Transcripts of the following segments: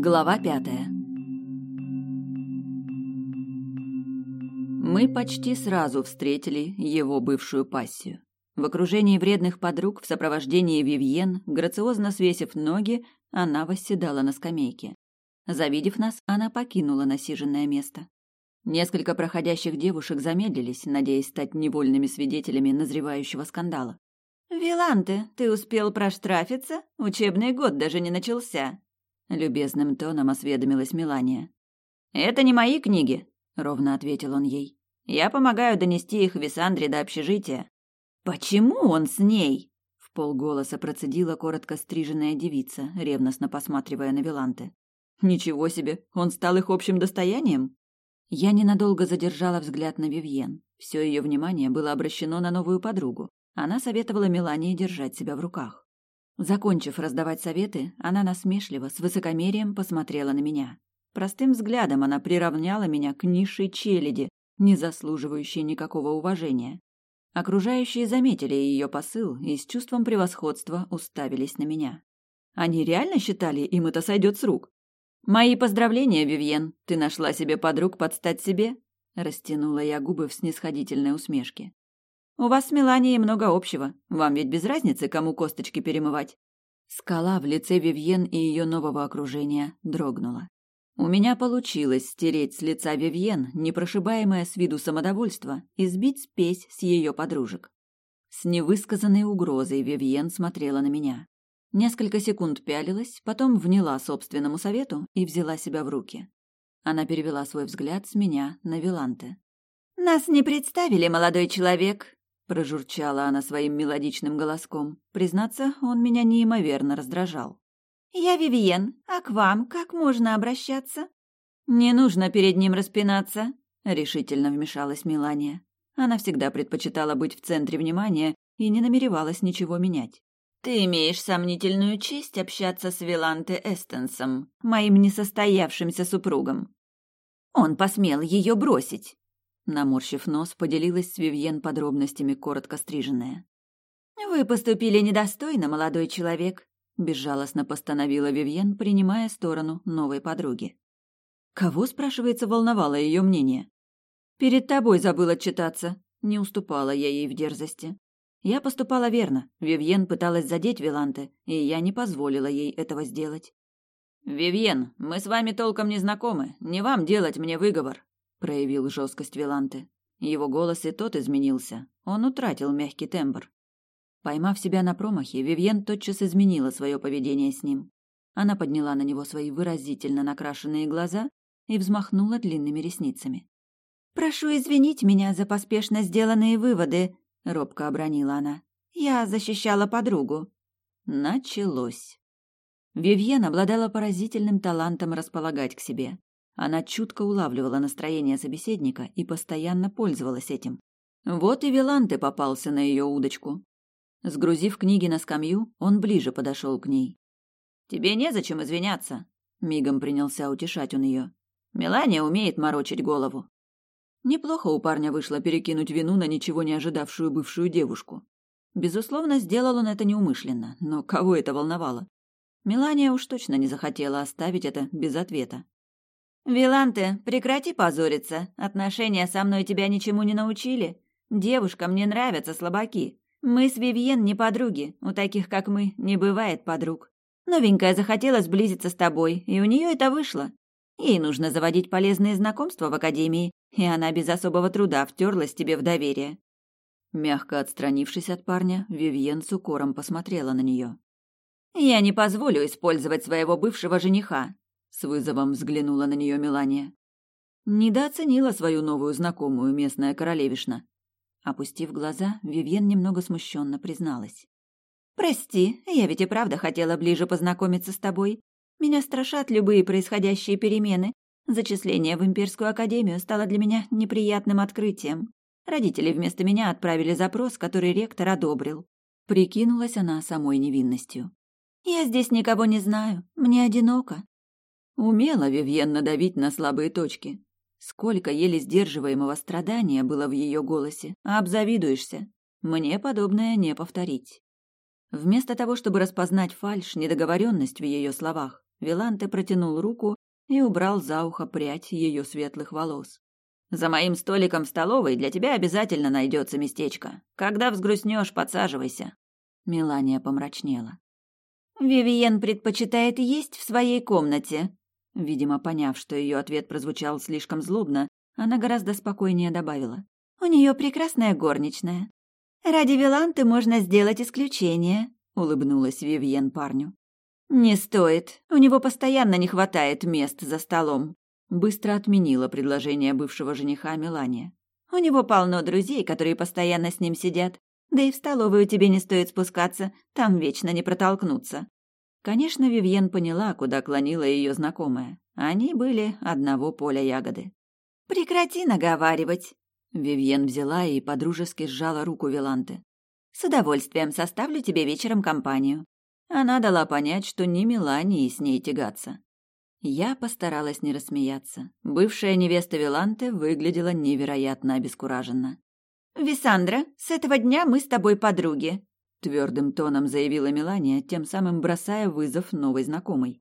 Глава пятая Мы почти сразу встретили его бывшую пассию. В окружении вредных подруг, в сопровождении Вивьен, грациозно свесив ноги, она восседала на скамейке. Завидев нас, она покинула насиженное место. Несколько проходящих девушек замедлились, надеясь стать невольными свидетелями назревающего скандала. «Виланте, ты успел проштрафиться? Учебный год даже не начался», — любезным тоном осведомилась Милания. «Это не мои книги», — ровно ответил он ей. «Я помогаю донести их Висандре до общежития». «Почему он с ней?» — в полголоса процедила коротко стриженная девица, ревностно посматривая на Виланте. «Ничего себе, он стал их общим достоянием?» Я ненадолго задержала взгляд на Вивьен. Все ее внимание было обращено на новую подругу. Она советовала Мелании держать себя в руках. Закончив раздавать советы, она насмешливо, с высокомерием посмотрела на меня. Простым взглядом она приравняла меня к низшей челяди, не заслуживающей никакого уважения. Окружающие заметили ее посыл и с чувством превосходства уставились на меня. Они реально считали, им это сойдет с рук? «Мои поздравления, Вивьен, ты нашла себе подруг подстать себе?» Растянула я губы в снисходительной усмешке. «У вас с Меланией много общего. Вам ведь без разницы, кому косточки перемывать». Скала в лице Вивьен и ее нового окружения дрогнула. У меня получилось стереть с лица Вивьен непрошибаемое с виду самодовольство и сбить спесь с ее подружек. С невысказанной угрозой Вивьен смотрела на меня. Несколько секунд пялилась, потом вняла собственному совету и взяла себя в руки. Она перевела свой взгляд с меня на Виланте. «Нас не представили, молодой человек!» Прожурчала она своим мелодичным голоском. Признаться, он меня неимоверно раздражал. «Я Вивиен, а к вам как можно обращаться?» «Не нужно перед ним распинаться», — решительно вмешалась Милания. Она всегда предпочитала быть в центре внимания и не намеревалась ничего менять. Ты имеешь сомнительную честь общаться с Виланте Эстенсом, моим несостоявшимся супругом. Он посмел ее бросить. Наморщив нос, поделилась с Вивьен подробностями коротко стриженная. «Вы поступили недостойно, молодой человек», — безжалостно постановила Вивьен, принимая сторону новой подруги. Кого, спрашивается, волновало ее мнение? «Перед тобой забыла читаться», — не уступала я ей в дерзости. Я поступала верно. Вивьен пыталась задеть Виланте, и я не позволила ей этого сделать. «Вивьен, мы с вами толком не знакомы. Не вам делать мне выговор», — проявил жесткость Виланте. Его голос и тот изменился. Он утратил мягкий тембр. Поймав себя на промахе, Вивьен тотчас изменила свое поведение с ним. Она подняла на него свои выразительно накрашенные глаза и взмахнула длинными ресницами. «Прошу извинить меня за поспешно сделанные выводы», — робко обронила она. «Я защищала подругу». Началось. Вивьен обладала поразительным талантом располагать к себе. Она чутко улавливала настроение собеседника и постоянно пользовалась этим. Вот и Виланте попался на ее удочку. Сгрузив книги на скамью, он ближе подошел к ней. «Тебе незачем извиняться», — мигом принялся утешать он ее. «Мелания умеет морочить голову». Неплохо у парня вышло перекинуть вину на ничего не ожидавшую бывшую девушку. Безусловно, сделал он это неумышленно, но кого это волновало? Мелания уж точно не захотела оставить это без ответа. «Виланте, прекрати позориться. Отношения со мной тебя ничему не научили. Девушкам не нравятся слабаки. Мы с Вивьен не подруги, у таких, как мы, не бывает подруг. Новенькая захотела сблизиться с тобой, и у нее это вышло. Ей нужно заводить полезные знакомства в академии, и она без особого труда втерлась тебе в доверие. Мягко отстранившись от парня, Вивьен с укором посмотрела на нее. «Я не позволю использовать своего бывшего жениха», — с вызовом взглянула на нее Мелания. Недооценила свою новую знакомую местная королевишна. Опустив глаза, Вивьен немного смущенно призналась. «Прости, я ведь и правда хотела ближе познакомиться с тобой. Меня страшат любые происходящие перемены, Зачисление в имперскую академию стало для меня неприятным открытием. Родители вместо меня отправили запрос, который ректор одобрил. Прикинулась она самой невинностью. «Я здесь никого не знаю, мне одиноко». Умела Вивьен надавить на слабые точки. Сколько еле сдерживаемого страдания было в ее голосе, а обзавидуешься. Мне подобное не повторить. Вместо того, чтобы распознать фальшь, недоговоренность в ее словах, Виланте протянул руку и убрал за ухо прядь ее светлых волос. «За моим столиком в столовой для тебя обязательно найдется местечко. Когда взгрустнешь, подсаживайся». Мелания помрачнела. «Вивиен предпочитает есть в своей комнате». Видимо, поняв, что ее ответ прозвучал слишком злобно, она гораздо спокойнее добавила. «У нее прекрасная горничная. Ради Виланты можно сделать исключение», — улыбнулась Вивьен парню. «Не стоит. У него постоянно не хватает мест за столом», — быстро отменила предложение бывшего жениха Мелания. «У него полно друзей, которые постоянно с ним сидят. Да и в столовую тебе не стоит спускаться, там вечно не протолкнуться». Конечно, Вивьен поняла, куда клонила ее знакомая. Они были одного поля ягоды. «Прекрати наговаривать!» Вивьен взяла и подружески сжала руку Виланты. «С удовольствием составлю тебе вечером компанию. Она дала понять, что не Мелании с ней тягаться. Я постаралась не рассмеяться. Бывшая невеста Виланте выглядела невероятно обескураженно. «Висандра, с этого дня мы с тобой подруги», — твердым тоном заявила Мелания, тем самым бросая вызов новой знакомой.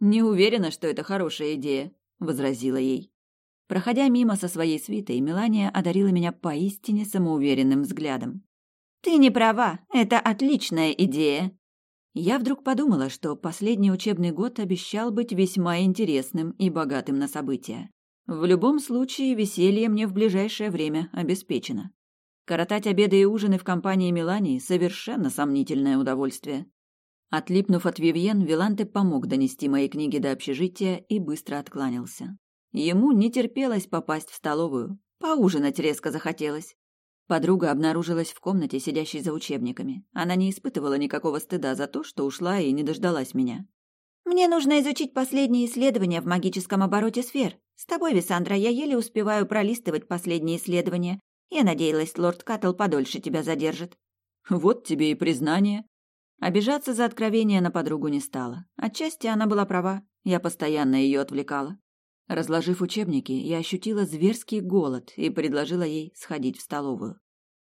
«Не уверена, что это хорошая идея», — возразила ей. Проходя мимо со своей свитой, Мелания одарила меня поистине самоуверенным взглядом. «Ты не права, это отличная идея», я вдруг подумала, что последний учебный год обещал быть весьма интересным и богатым на события. В любом случае, веселье мне в ближайшее время обеспечено. Коротать обеды и ужины в компании Мелании – совершенно сомнительное удовольствие. Отлипнув от Вивьен, Виланте помог донести мои книги до общежития и быстро откланялся. Ему не терпелось попасть в столовую. Поужинать резко захотелось. Подруга обнаружилась в комнате, сидящей за учебниками. Она не испытывала никакого стыда за то, что ушла и не дождалась меня. «Мне нужно изучить последние исследования в магическом обороте сфер. С тобой, Висандра, я еле успеваю пролистывать последние исследования. Я надеялась, лорд Каттл подольше тебя задержит». «Вот тебе и признание». Обижаться за откровение на подругу не стала. Отчасти она была права, я постоянно ее отвлекала. Разложив учебники, я ощутила зверский голод и предложила ей сходить в столовую.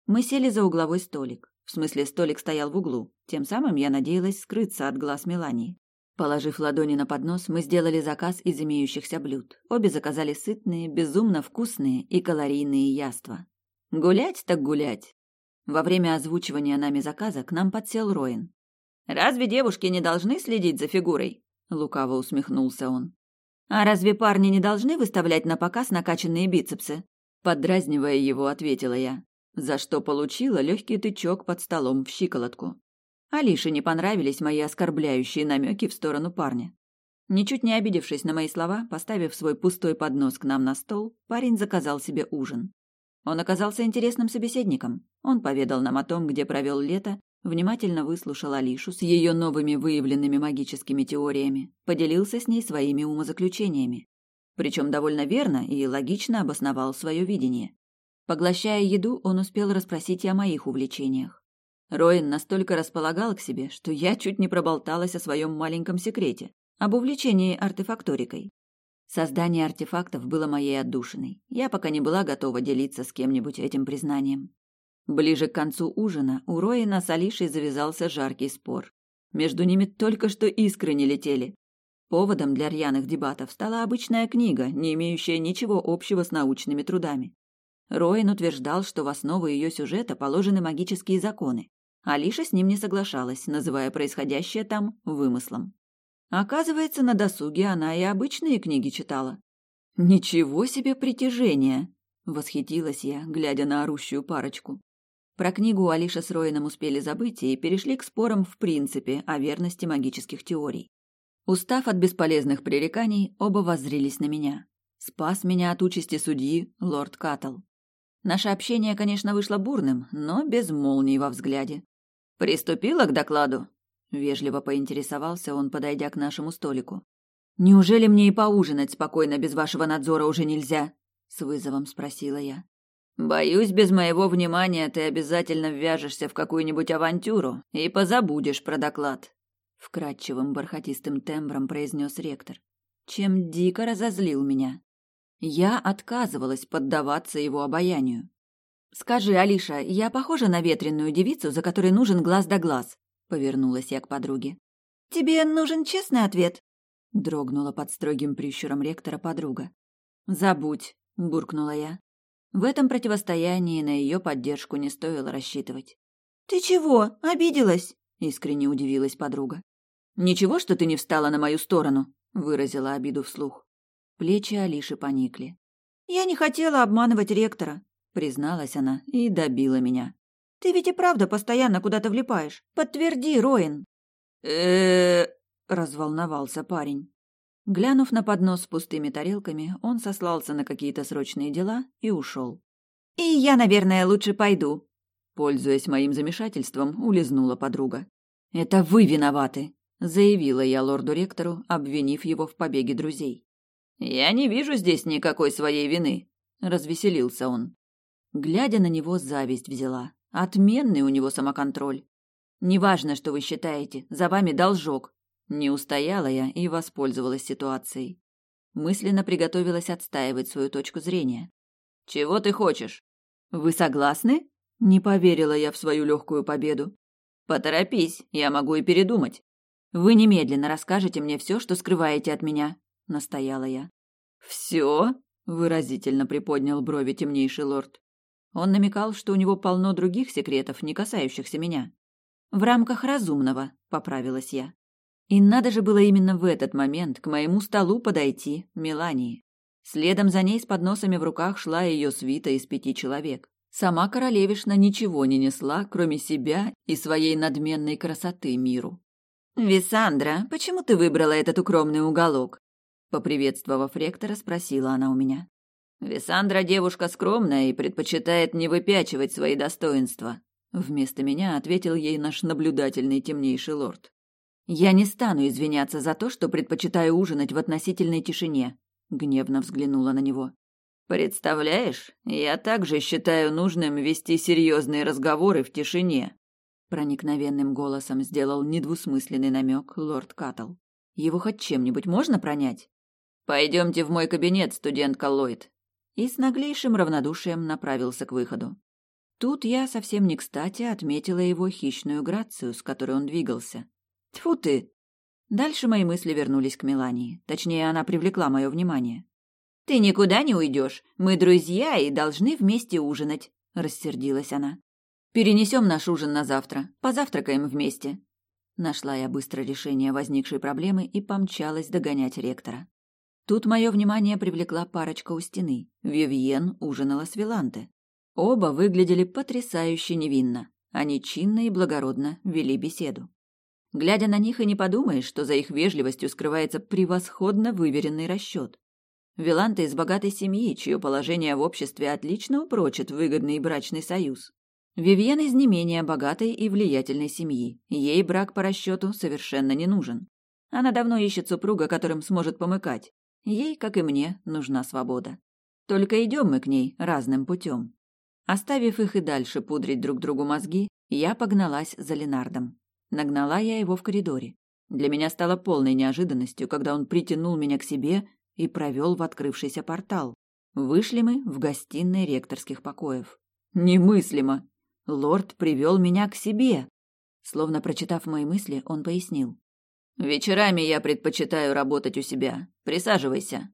Мы сели за угловой столик. В смысле, столик стоял в углу. Тем самым я надеялась скрыться от глаз Мелании. Положив ладони на поднос, мы сделали заказ из имеющихся блюд. Обе заказали сытные, безумно вкусные и калорийные яства. Гулять так гулять. Во время озвучивания нами заказа к нам подсел Роин. «Разве девушки не должны следить за фигурой?» Лукаво усмехнулся он. «А разве парни не должны выставлять на показ накачанные бицепсы?» Подразнивая его, ответила я, за что получила легкий тычок под столом в щиколотку. Алише не понравились мои оскорбляющие намеки в сторону парня. Ничуть не обидевшись на мои слова, поставив свой пустой поднос к нам на стол, парень заказал себе ужин. Он оказался интересным собеседником. Он поведал нам о том, где провел лето, внимательно выслушал Алишу с ее новыми выявленными магическими теориями, поделился с ней своими умозаключениями. Причем довольно верно и логично обосновал свое видение. Поглощая еду, он успел расспросить и о моих увлечениях. Роин настолько располагал к себе, что я чуть не проболталась о своем маленьком секрете, об увлечении артефакторикой. Создание артефактов было моей отдушиной. Я пока не была готова делиться с кем-нибудь этим признанием. Ближе к концу ужина у Роина с Алишей завязался жаркий спор. Между ними только что искры не летели. Поводом для рьяных дебатов стала обычная книга, не имеющая ничего общего с научными трудами. Роин утверждал, что в основу ее сюжета положены магические законы. Алиша с ним не соглашалась, называя происходящее там вымыслом. Оказывается, на досуге она и обычные книги читала. «Ничего себе притяжение!» — восхитилась я, глядя на орущую парочку. Про книгу Алиша с Роином успели забыть и перешли к спорам в принципе о верности магических теорий. Устав от бесполезных пререканий, оба воззрились на меня. Спас меня от участи судьи лорд Каттл. Наше общение, конечно, вышло бурным, но без молний во взгляде. «Приступила к докладу?» — вежливо поинтересовался он, подойдя к нашему столику. «Неужели мне и поужинать спокойно без вашего надзора уже нельзя?» — с вызовом спросила я. Боюсь, без моего внимания ты обязательно ввяжешься в какую-нибудь авантюру и позабудешь про доклад, вкрадчивым бархатистым тембром произнес ректор, чем дико разозлил меня. Я отказывалась поддаваться его обаянию. Скажи, Алиша, я похожа на ветреную девицу, за которой нужен глаз да глаз? Повернулась я к подруге. Тебе нужен честный ответ? дрогнула под строгим прищуром ректора подруга. «Забудь», — буркнула я. В этом противостоянии на ее поддержку не стоило рассчитывать. «Ты чего, обиделась?» — искренне удивилась подруга. «Ничего, что ты не встала на мою сторону?» — выразила обиду вслух. Плечи Алиши поникли. «Я не хотела обманывать ректора», — призналась она и добила меня. «Ты ведь и правда постоянно куда-то влипаешь. Подтверди, Роин». э разволновался парень. Глянув на поднос с пустыми тарелками, он сослался на какие-то срочные дела и ушел. «И я, наверное, лучше пойду», Пользуясь моим замешательством, улизнула подруга. «Это вы виноваты», — заявила я лорду-ректору, обвинив его в побеге друзей. «Я не вижу здесь никакой своей вины», — развеселился он. Глядя на него, зависть взяла. Отменный у него самоконтроль. «Неважно, что вы считаете, за вами должок». Не устояла я и воспользовалась ситуацией. Мысленно приготовилась отстаивать свою точку зрения. «Чего ты хочешь?» «Вы согласны?» Не поверила я в свою легкую победу. Поторопись, я могу и передумать. Вы немедленно расскажете мне все, что скрываете от меня, настояла я. Все? выразительно приподнял брови темнейший лорд. Он намекал, что у него полно других секретов, не касающихся меня. В рамках разумного, поправилась я. И надо же было именно в этот момент к моему столу подойти Мелании. Следом за ней с подносами в руках шла ее свита из пяти человек. Сама королевишна ничего не несла, кроме себя и своей надменной красоты миру. «Висандра, почему ты выбрала этот укромный уголок?» Поприветствовав ректора, спросила она у меня. «Висандра девушка скромная и предпочитает не выпячивать свои достоинства», вместо меня ответил ей наш наблюдательный темнейший лорд. «Я не стану извиняться за то, что предпочитаю ужинать в относительной тишине», гневно взглянула на него. Представляешь, я также считаю нужным вести серьезные разговоры в тишине. Проникновенным голосом сделал недвусмысленный намек лорд Каттл. Его хоть чем-нибудь можно пронять? Пойдемте в мой кабинет, студент Ллойд. И с наглейшим равнодушием направился к выходу. Тут я совсем не кстати отметила его хищную грацию, с которой он двигался. Тьфу ты! Дальше мои мысли вернулись к Мелании. Точнее, она привлекла мое внимание. «Ты никуда не уйдешь. Мы друзья и должны вместе ужинать», — рассердилась она. «Перенесем наш ужин на завтра. Позавтракаем вместе». Нашла я быстро решение возникшей проблемы и помчалась догонять ректора. Тут мое внимание привлекла парочка у стены. Вивьен ужинала с Виланте. Оба выглядели потрясающе невинно. Они чинно и благородно вели беседу. Глядя на них, и не подумаешь, что за их вежливостью скрывается превосходно выверенный расчет. Виланта из богатой семьи, чье положение в обществе отлично упрочит выгодный брачный союз. Вивьен из не менее богатой и влиятельной семьи. Ей брак по расчету совершенно не нужен. Она давно ищет супруга, которым сможет помыкать. Ей, как и мне, нужна свобода. Только идем мы к ней разным путем. Оставив их и дальше пудрить друг другу мозги, я погналась за Ленардом. Нагнала я его в коридоре. Для меня стало полной неожиданностью, когда он притянул меня к себе и провел в открывшийся портал. Вышли мы в гостиной ректорских покоев. Немыслимо! Лорд привел меня к себе. Словно прочитав мои мысли, он пояснил. «Вечерами я предпочитаю работать у себя. Присаживайся».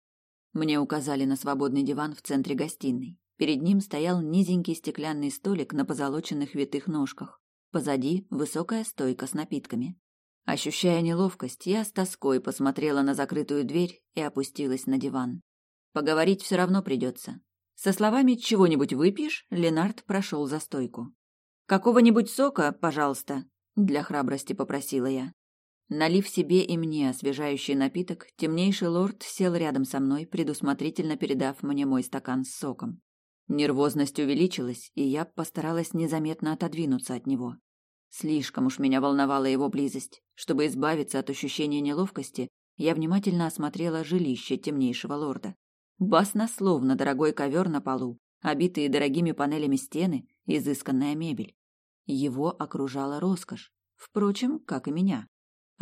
Мне указали на свободный диван в центре гостиной. Перед ним стоял низенький стеклянный столик на позолоченных витых ножках. Позади высокая стойка с напитками. Ощущая неловкость, я с тоской посмотрела на закрытую дверь и опустилась на диван. Поговорить все равно придется. Со словами «чего-нибудь выпьешь?» Ленард прошел за стойку. «Какого-нибудь сока, пожалуйста», — для храбрости попросила я. Налив себе и мне освежающий напиток, темнейший лорд сел рядом со мной, предусмотрительно передав мне мой стакан с соком. Нервозность увеличилась, и я постаралась незаметно отодвинуться от него. Слишком уж меня волновала его близость. Чтобы избавиться от ощущения неловкости, я внимательно осмотрела жилище темнейшего лорда. Баснословно дорогой ковер на полу, обитые дорогими панелями стены, изысканная мебель. Его окружала роскошь, впрочем, как и меня.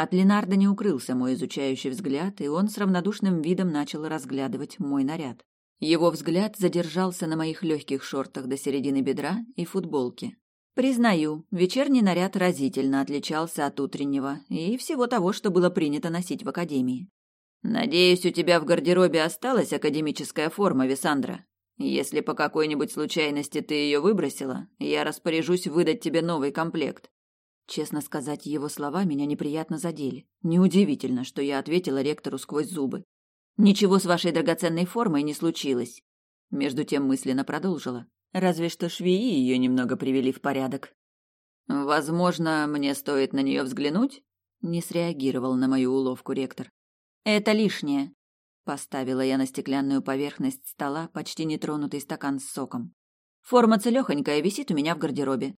От Ленарда не укрылся мой изучающий взгляд, и он с равнодушным видом начал разглядывать мой наряд. Его взгляд задержался на моих легких шортах до середины бедра и футболке, Признаю, вечерний наряд разительно отличался от утреннего и всего того, что было принято носить в академии. Надеюсь, у тебя в гардеробе осталась академическая форма, Висандра. Если по какой-нибудь случайности ты ее выбросила, я распоряжусь выдать тебе новый комплект. Честно сказать, его слова меня неприятно задели. Неудивительно, что я ответила ректору сквозь зубы. Ничего с вашей драгоценной формой не случилось. Между тем мысленно продолжила. Разве что швеи ее немного привели в порядок. Возможно, мне стоит на нее взглянуть? Не среагировал на мою уловку ректор. Это лишнее. Поставила я на стеклянную поверхность стола почти нетронутый стакан с соком. Форма целёхонькая висит у меня в гардеробе.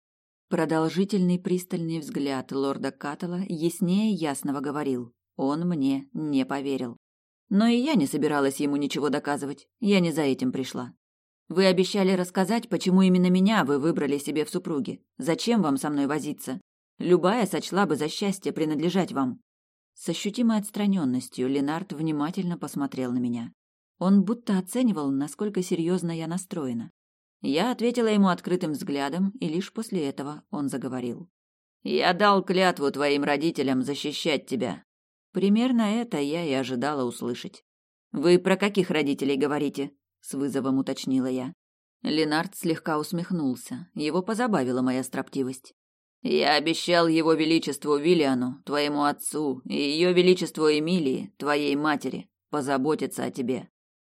Продолжительный пристальный взгляд лорда Каттела яснее ясного говорил. Он мне не поверил. Но и я не собиралась ему ничего доказывать. Я не за этим пришла. Вы обещали рассказать, почему именно меня вы выбрали себе в супруги. Зачем вам со мной возиться? Любая сочла бы за счастье принадлежать вам. С ощутимой отстраненностью Ленард внимательно посмотрел на меня. Он будто оценивал, насколько серьезно я настроена. Я ответила ему открытым взглядом, и лишь после этого он заговорил. «Я дал клятву твоим родителям защищать тебя». Примерно это я и ожидала услышать. «Вы про каких родителей говорите?» — с вызовом уточнила я. Ленард слегка усмехнулся. Его позабавила моя строптивость. Я обещал его величеству Виллиану, твоему отцу, и ее величеству Эмилии, твоей матери, позаботиться о тебе.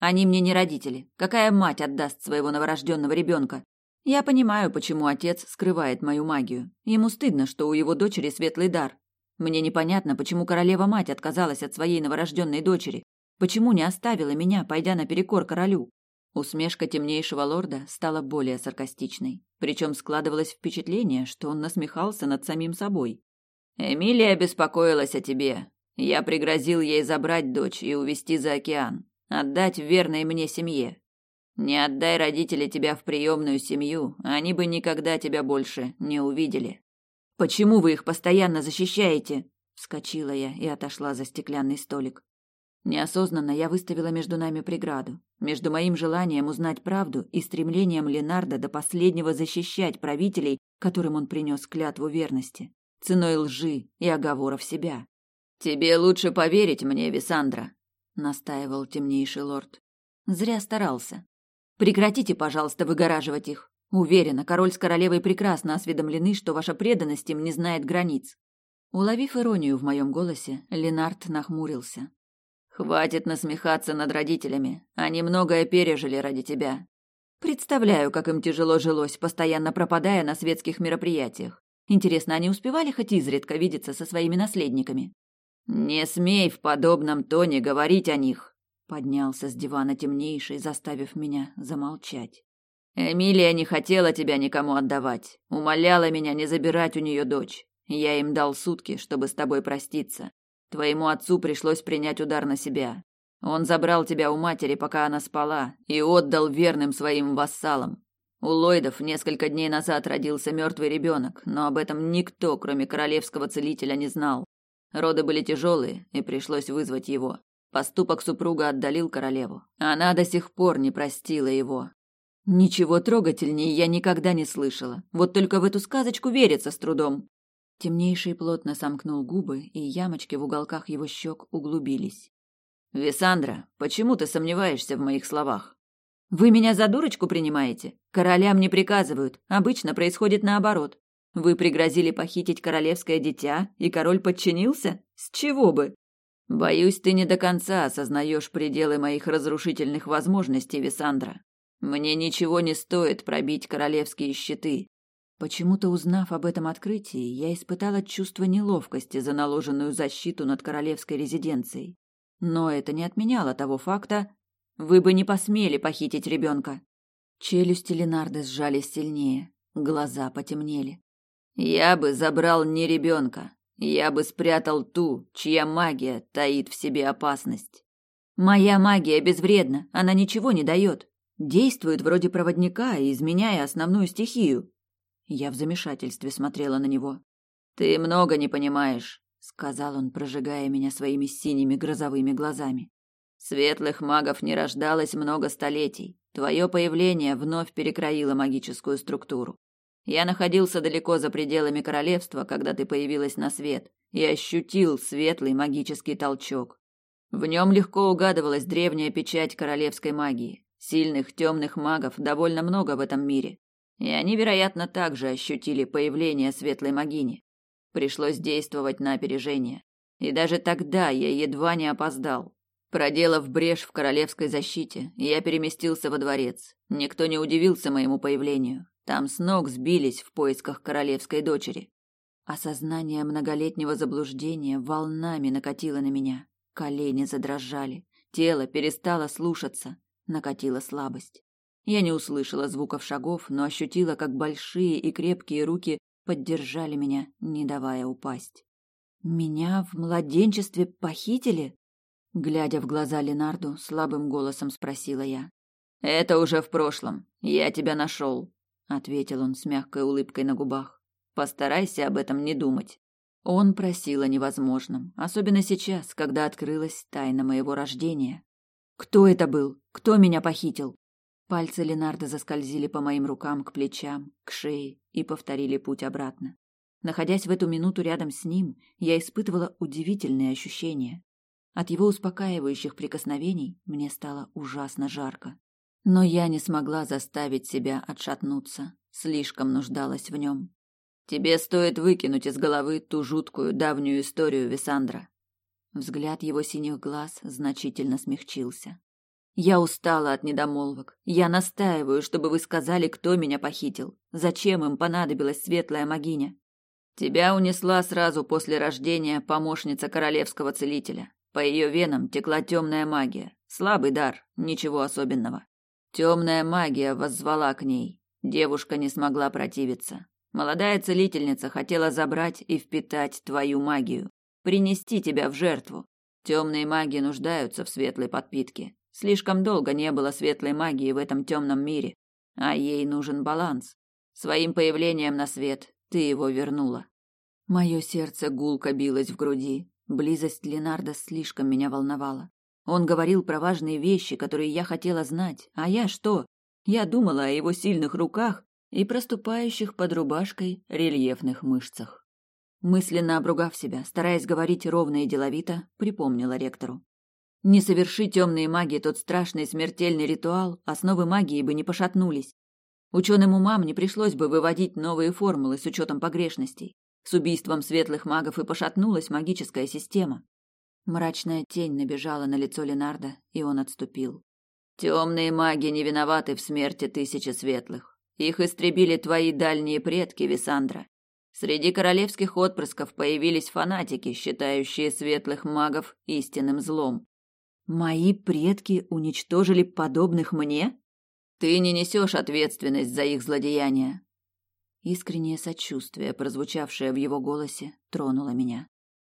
Они мне не родители. Какая мать отдаст своего новорожденного ребенка? Я понимаю, почему отец скрывает мою магию. Ему стыдно, что у его дочери светлый дар. Мне непонятно, почему королева-мать отказалась от своей новорожденной дочери. Почему не оставила меня, пойдя наперекор королю? Усмешка темнейшего лорда стала более саркастичной, причем складывалось впечатление, что он насмехался над самим собой. «Эмилия беспокоилась о тебе. Я пригрозил ей забрать дочь и увезти за океан, отдать верной мне семье. Не отдай родители тебя в приемную семью, они бы никогда тебя больше не увидели». «Почему вы их постоянно защищаете?» Вскочила я и отошла за стеклянный столик. Неосознанно я выставила между нами преграду, между моим желанием узнать правду и стремлением Ленарда до последнего защищать правителей, которым он принес клятву верности, ценой лжи и оговоров себя. «Тебе лучше поверить мне, Висандра», — настаивал темнейший лорд. Зря старался. «Прекратите, пожалуйста, выгораживать их. Уверена, король с королевой прекрасно осведомлены, что ваша преданность им не знает границ». Уловив иронию в моем голосе, Ленард нахмурился. Хватит насмехаться над родителями. Они многое пережили ради тебя. Представляю, как им тяжело жилось, постоянно пропадая на светских мероприятиях. Интересно, они успевали хоть изредка видеться со своими наследниками? Не смей в подобном тоне говорить о них, поднялся с дивана темнейший, заставив меня замолчать. Эмилия не хотела тебя никому отдавать, умоляла меня не забирать у нее дочь. Я им дал сутки, чтобы с тобой проститься. Твоему отцу пришлось принять удар на себя. Он забрал тебя у матери, пока она спала, и отдал верным своим вассалам. У Ллойдов несколько дней назад родился мертвый ребенок, но об этом никто, кроме королевского целителя, не знал. Роды были тяжелые, и пришлось вызвать его. Поступок супруга отдалил королеву. Она до сих пор не простила его. Ничего трогательнее я никогда не слышала. Вот только в эту сказочку верится с трудом. Темнейший плотно сомкнул губы, и ямочки в уголках его щек углубились. «Висандра, почему ты сомневаешься в моих словах?» «Вы меня за дурочку принимаете? Королям не приказывают. Обычно происходит наоборот. Вы пригрозили похитить королевское дитя, и король подчинился? С чего бы?» «Боюсь, ты не до конца осознаешь пределы моих разрушительных возможностей, Висандра. Мне ничего не стоит пробить королевские щиты. Почему-то, узнав об этом открытии, я испытала чувство неловкости за наложенную защиту над королевской резиденцией. Но это не отменяло того факта, вы бы не посмели похитить ребенка. Челюсти Ленарды сжались сильнее, глаза потемнели. Я бы забрал не ребенка, я бы спрятал ту, чья магия таит в себе опасность. Моя магия безвредна, она ничего не дает. Действует вроде проводника, изменяя основную стихию. Я в замешательстве смотрела на него. «Ты много не понимаешь», — сказал он, прожигая меня своими синими грозовыми глазами. «Светлых магов не рождалось много столетий. Твое появление вновь перекроило магическую структуру. Я находился далеко за пределами королевства, когда ты появилась на свет, и ощутил светлый магический толчок. В нем легко угадывалась древняя печать королевской магии. Сильных темных магов довольно много в этом мире, и они, вероятно, также ощутили появление светлой магини. Пришлось действовать на опережение. И даже тогда я едва не опоздал. Проделав брешь в королевской защите, я переместился во дворец. Никто не удивился моему появлению. Там с ног сбились в поисках королевской дочери. Осознание многолетнего заблуждения волнами накатило на меня. Колени задрожали, тело перестало слушаться, накатила слабость. Я не услышала звуков шагов, но ощутила, как большие и крепкие руки поддержали меня, не давая упасть. Меня в младенчестве похитили? Глядя в глаза Ленарду, слабым голосом спросила я. Это уже в прошлом. Я тебя нашел, ответил он с мягкой улыбкой на губах. Постарайся об этом не думать. Он просил о невозможном, особенно сейчас, когда открылась тайна моего рождения. Кто это был? Кто меня похитил? Пальцы Ленарда заскользили по моим рукам к плечам, к шее и повторили путь обратно. Находясь в эту минуту рядом с ним, я испытывала удивительные ощущения. От его успокаивающих прикосновений мне стало ужасно жарко. Но я не смогла заставить себя отшатнуться, слишком нуждалась в нем. Тебе стоит выкинуть из головы ту жуткую давнюю историю Висандра. Взгляд его синих глаз значительно смягчился. Я устала от недомолвок. Я настаиваю, чтобы вы сказали, кто меня похитил. Зачем им понадобилась светлая магиня? Тебя унесла сразу после рождения помощница королевского целителя. По ее венам текла темная магия. Слабый дар, ничего особенного. Темная магия воззвала к ней. Девушка не смогла противиться. Молодая целительница хотела забрать и впитать твою магию, принести тебя в жертву. Темные маги нуждаются в светлой подпитке. Слишком долго не было светлой магии в этом темном мире, а ей нужен баланс. Своим появлением на свет ты его вернула. Мое сердце гулко билось в груди. Близость Ленарда слишком меня волновала. Он говорил про важные вещи, которые я хотела знать. А я что? Я думала о его сильных руках и проступающих под рубашкой рельефных мышцах. Мысленно обругав себя, стараясь говорить ровно и деловито, припомнила ректору. Не соверши темные маги тот страшный смертельный ритуал, основы магии бы не пошатнулись. Ученым умам не пришлось бы выводить новые формулы с учетом погрешностей. С убийством светлых магов и пошатнулась магическая система. Мрачная тень набежала на лицо Ленарда, и он отступил. Темные маги не виноваты в смерти тысячи светлых. Их истребили твои дальние предки, Висандра. Среди королевских отпрысков появились фанатики, считающие светлых магов истинным злом. Мои предки уничтожили подобных мне? Ты не несешь ответственность за их злодеяния. Искреннее сочувствие, прозвучавшее в его голосе, тронуло меня.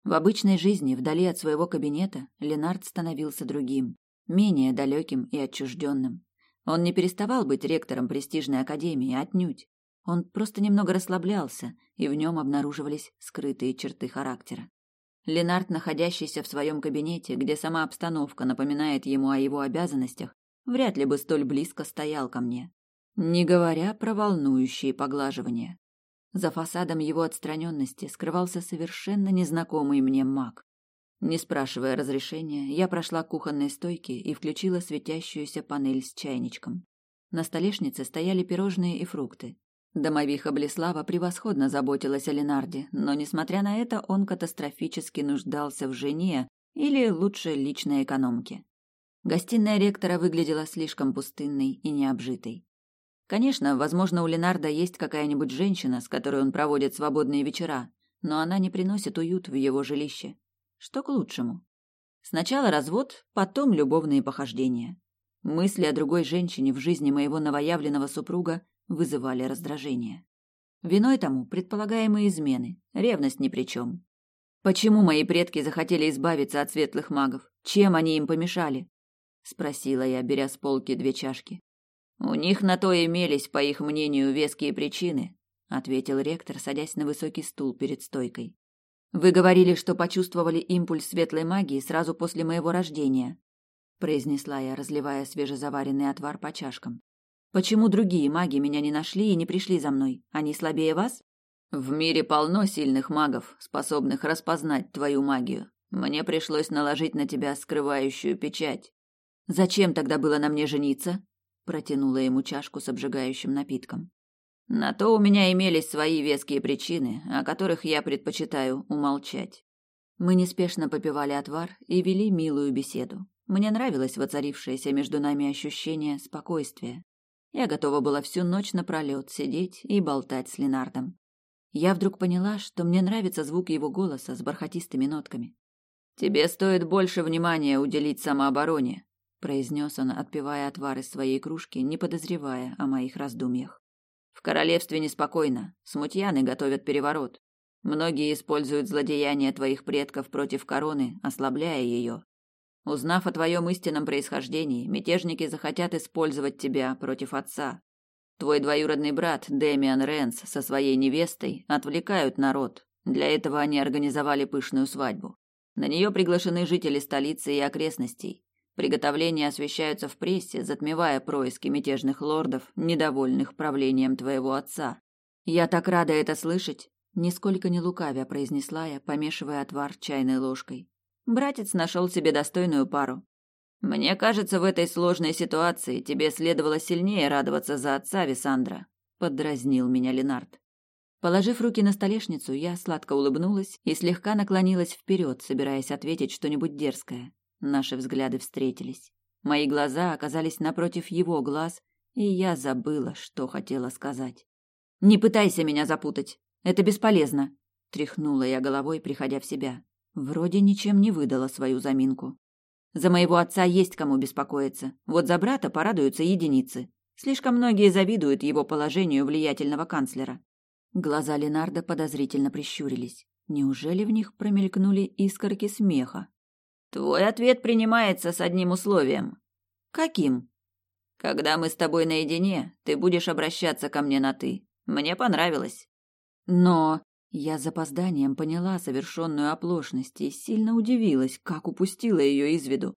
В обычной жизни, вдали от своего кабинета, Ленард становился другим, менее далеким и отчужденным. Он не переставал быть ректором престижной академии, отнюдь. Он просто немного расслаблялся, и в нем обнаруживались скрытые черты характера. Ленард, находящийся в своем кабинете, где сама обстановка напоминает ему о его обязанностях, вряд ли бы столь близко стоял ко мне. Не говоря про волнующие поглаживания. За фасадом его отстраненности скрывался совершенно незнакомый мне маг. Не спрашивая разрешения, я прошла к кухонной стойке и включила светящуюся панель с чайничком. На столешнице стояли пирожные и фрукты. Домовиха Блеслава превосходно заботилась о Ленарде, но, несмотря на это, он катастрофически нуждался в жене или, лучше, личной экономке. Гостиная ректора выглядела слишком пустынной и необжитой. Конечно, возможно, у Ленарда есть какая-нибудь женщина, с которой он проводит свободные вечера, но она не приносит уют в его жилище. Что к лучшему? Сначала развод, потом любовные похождения. Мысли о другой женщине в жизни моего новоявленного супруга вызывали раздражение. Виной тому предполагаемые измены, ревность ни при чем. Почему мои предки захотели избавиться от светлых магов? Чем они им помешали? Спросила я, беря с полки две чашки. У них на то имелись, по их мнению, веские причины, ответил ректор, садясь на высокий стул перед стойкой. Вы говорили, что почувствовали импульс светлой магии сразу после моего рождения, произнесла я, разливая свежезаваренный отвар по чашкам. Почему другие маги меня не нашли и не пришли за мной? Они слабее вас? В мире полно сильных магов, способных распознать твою магию. Мне пришлось наложить на тебя скрывающую печать. Зачем тогда было на мне жениться? Протянула ему чашку с обжигающим напитком. На то у меня имелись свои веские причины, о которых я предпочитаю умолчать. Мы неспешно попивали отвар и вели милую беседу. Мне нравилось воцарившееся между нами ощущение спокойствия. Я готова была всю ночь напролет сидеть и болтать с Ленардом. Я вдруг поняла, что мне нравится звук его голоса с бархатистыми нотками. Тебе стоит больше внимания уделить самообороне, произнес он, отпивая отвар из своей кружки, не подозревая о моих раздумьях. В королевстве неспокойно, смутьяны готовят переворот. Многие используют злодеяния твоих предков против короны, ослабляя ее. Узнав о твоем истинном происхождении, мятежники захотят использовать тебя против отца. Твой двоюродный брат Дэмиан Ренс со своей невестой отвлекают народ. Для этого они организовали пышную свадьбу. На нее приглашены жители столицы и окрестностей. Приготовления освещаются в прессе, затмевая происки мятежных лордов, недовольных правлением твоего отца. Я так рада это слышать, нисколько не лукавя произнесла я, помешивая отвар чайной ложкой. Братец нашел себе достойную пару. Мне кажется, в этой сложной ситуации тебе следовало сильнее радоваться за отца Висандра, поддразнил меня Ленард. Положив руки на столешницу, я сладко улыбнулась и слегка наклонилась вперед, собираясь ответить что-нибудь дерзкое. Наши взгляды встретились. Мои глаза оказались напротив его глаз, и я забыла, что хотела сказать. «Не пытайся меня запутать. Это бесполезно», — тряхнула я головой, приходя в себя. Вроде ничем не выдала свою заминку. За моего отца есть кому беспокоиться. Вот за брата порадуются единицы. Слишком многие завидуют его положению влиятельного канцлера. Глаза Ленарда подозрительно прищурились. Неужели в них промелькнули искорки смеха? Твой ответ принимается с одним условием. Каким? Когда мы с тобой наедине, ты будешь обращаться ко мне на ты. Мне понравилось. Но я с запозданием поняла совершенную оплошность и сильно удивилась, как упустила ее из виду.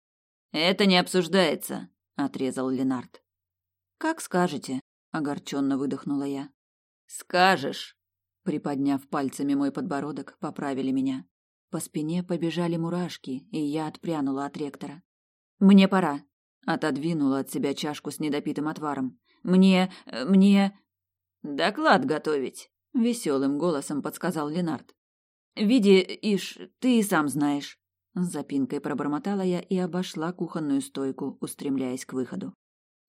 Это не обсуждается, отрезал Ленард. Как скажете, огорченно выдохнула я. Скажешь, приподняв пальцами мой подбородок, поправили меня. По спине побежали мурашки, и я отпрянула от ректора. Мне пора, отодвинула от себя чашку с недопитым отваром. Мне, э, мне доклад готовить, веселым голосом подсказал Ленард. Види, Иш, ты и сам знаешь. С запинкой пробормотала я и обошла кухонную стойку, устремляясь к выходу.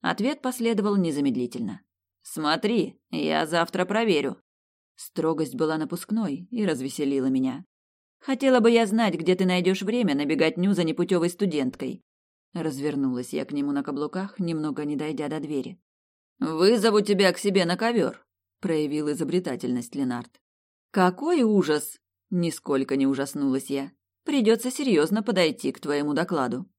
Ответ последовал незамедлительно. Смотри, я завтра проверю. Строгость была напускной и развеселила меня. Хотела бы я знать, где ты найдешь время набегать ню за непутевой студенткой. Развернулась я к нему на каблуках, немного не дойдя до двери. Вызову тебя к себе на ковер проявил изобретательность Ленард. Какой ужас! Нисколько не ужаснулась я. Придется серьезно подойти к твоему докладу.